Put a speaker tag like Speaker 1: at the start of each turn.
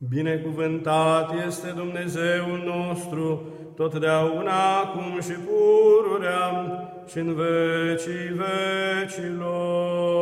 Speaker 1: Binecuvântat este Dumnezeul nostru, totdeauna, acum și pururea, și în vecii vecilor.